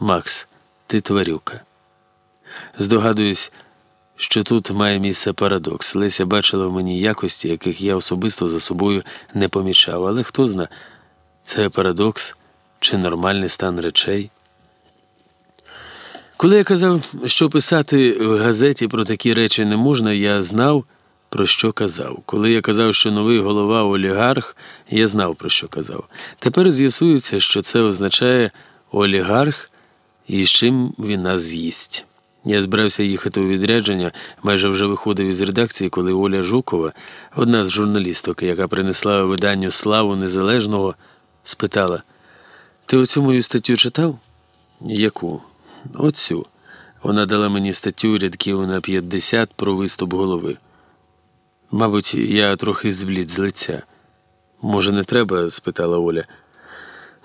Макс, ти тварюка. Здогадуюсь, що тут має місце парадокс. Леся бачила в мені якості, яких я особисто за собою не помічав, але хто зна, це парадокс чи нормальний стан речей. Коли я казав, що писати в газеті про такі речі не можна, я знав, про що казав. Коли я казав, що новий голова олігарх, я знав, про що казав. Тепер з'ясується, що це означає олігарх і з чим він нас з'їсть. Я збирався їхати у відрядження, майже вже виходив із редакції, коли Оля Жукова, одна з журналісток, яка принесла виданню славу незалежного, спитала: Ти оцю мою статтю читав? Яку? Оцю. Вона дала мені статтю рядків на 50 про виступ голови. Мабуть, я трохи зблід з лиця. Може, не треба? спитала Оля.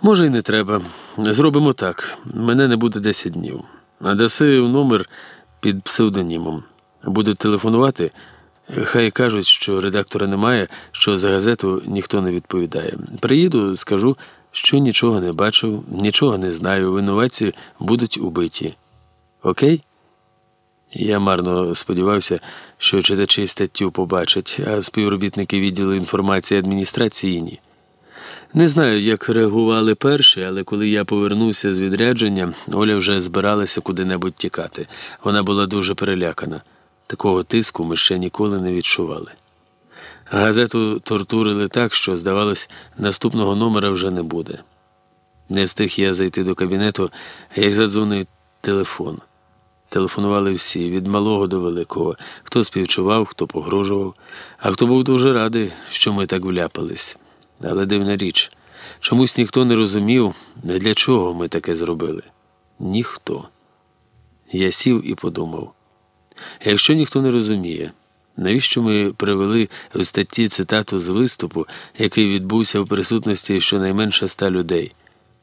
Може, і не треба. Зробимо так. Мене не буде 10 днів. Надаси номер під псевдонімом. Будуть телефонувати. Хай кажуть, що редактора немає, що за газету ніхто не відповідає. Приїду, скажу, що нічого не бачив, нічого не знаю. Винуватці будуть убиті. Окей? Я марно сподівався, що читачі статтю побачать, а співробітники відділу інформації адміністрації ні. Не знаю, як реагували перші, але коли я повернувся з відрядження, Оля вже збиралася куди-небудь тікати. Вона була дуже перелякана. Такого тиску ми ще ніколи не відчували. Газету тортурили так, що, здавалось, наступного номера вже не буде. Не встиг я зайти до кабінету, як задзвонив телефон. Телефонували всі, від малого до великого, хто співчував, хто погрожував, а хто був дуже радий, що ми так вляпались. Але дивна річ, чомусь ніхто не розумів, для чого ми таке зробили. Ніхто. Я сів і подумав: якщо ніхто не розуміє, навіщо ми привели в статті цитату з виступу, який відбувся в присутності щонайменше ста людей,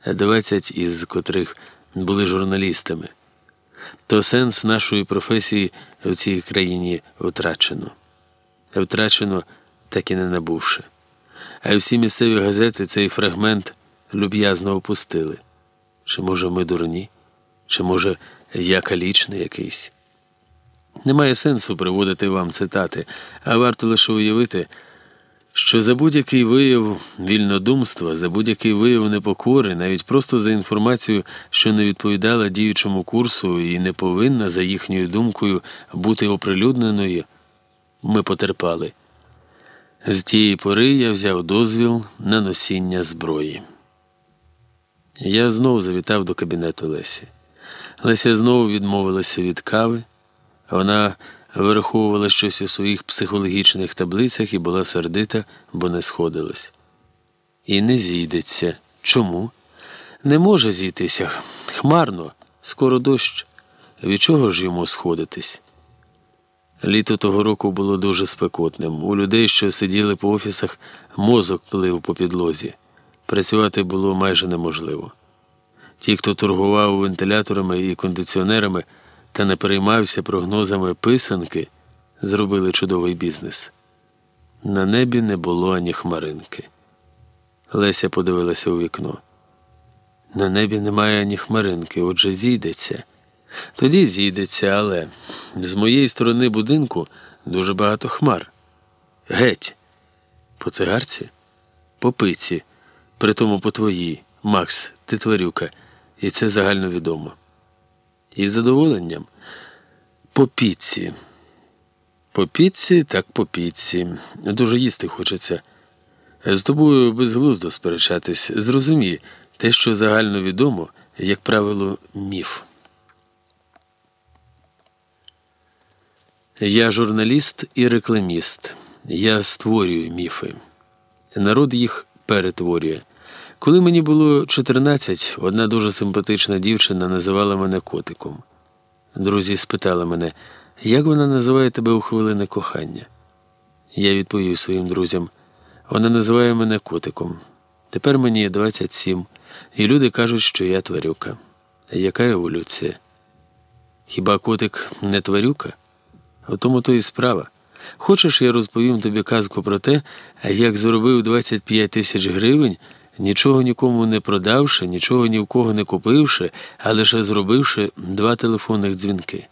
а 20 із котрих були журналістами, то сенс нашої професії в цій країні втрачено. Втрачено, так і не набувши а всі місцеві газети цей фрагмент люб'язно опустили. Чи, може, ми дурні, чи, може, я калічний якийсь. Немає сенсу приводити вам цитати, а варто лише уявити, що за будь-який вияв вільнодумства, за будь-який вияв непокори, навіть просто за інформацію, що не відповідала діючому курсу і не повинна, за їхньою думкою, бути оприлюдненою, ми потерпали. З тієї пори я взяв дозвіл на носіння зброї. Я знову завітав до кабінету Лесі. Леся знову відмовилася від кави, вона вираховувала щось у своїх психологічних таблицях і була сердита, бо не сходилась. І не зійдеться. Чому? Не може зійтися. Хмарно, скоро дощ. Від чого ж йому сходитись? Літо того року було дуже спекотним. У людей, що сиділи по офісах, мозок плив по підлозі. Працювати було майже неможливо. Ті, хто торгував вентиляторами і кондиціонерами та не переймався прогнозами писанки, зробили чудовий бізнес. На небі не було ані хмаринки. Леся подивилася у вікно. На небі немає ані хмаринки, отже, зійдеться. Тоді зійдеться, але з моєї сторони будинку дуже багато хмар. Геть. По цигарці? По пиці, притому по твоїй, Макс, ти тварюка, і це загальновідомо. І з задоволенням по піці. По піці, так по піці. Дуже їсти хочеться. З тобою безглуздо сперечатись. Зрозумій, те, що загальновідомо, як правило, міф. Я журналіст і рекламіст. Я створюю міфи. Народ їх перетворює. Коли мені було 14, одна дуже симпатична дівчина називала мене котиком. Друзі спитали мене, як вона називає тебе у хвилини кохання. Я відповів своїм друзям: вона називає мене котиком. Тепер мені 27, і люди кажуть, що я тварюка. Яка еволюція? Хіба котик не тварюка? У тому то і справа. Хочеш, я розповім тобі казку про те, як заробив 25 тисяч гривень, нічого нікому не продавши, нічого ні в кого не купивши, а лише зробивши два телефонних дзвінки.